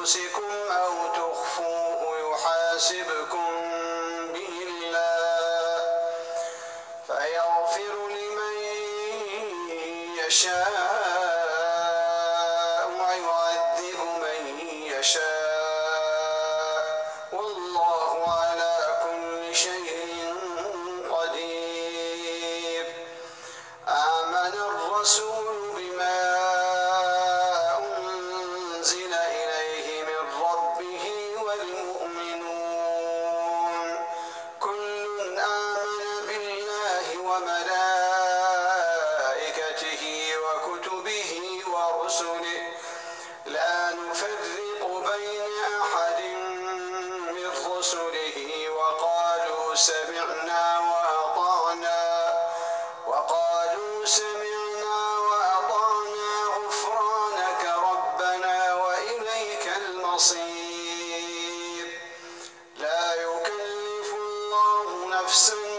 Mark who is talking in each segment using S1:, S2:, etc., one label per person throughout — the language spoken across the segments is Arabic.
S1: أنفسكم أو تخفوه يحاسبكم به الله فيغفر لمن يشاء. وملائكته وكتبه ورسله. لا نفرق بين أحد من رسله. وقالوا سمعنا وأطعنا. وقالوا سمعنا وأطعنا غفرانك ربنا وإليك المصير. لا يكلف الله نفسا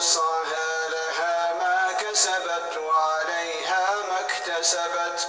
S1: وسعها لها ما كسبت وعليها ما اكتسبت.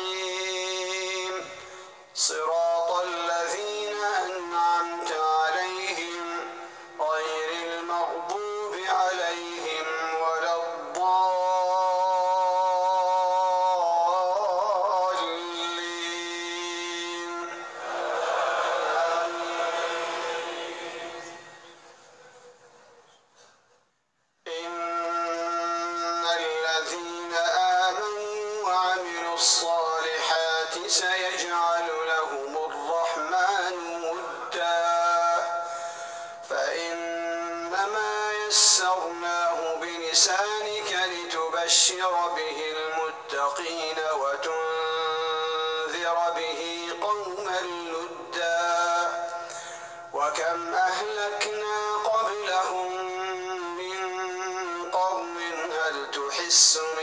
S1: الصالحات سيجعل لهم الرحمن ودا. فإنما يسرناه بلسانك لتبشر به المتقين وتنذر به قوما لدا. وكم أهلكنا قبلهم من قوم هل تحس من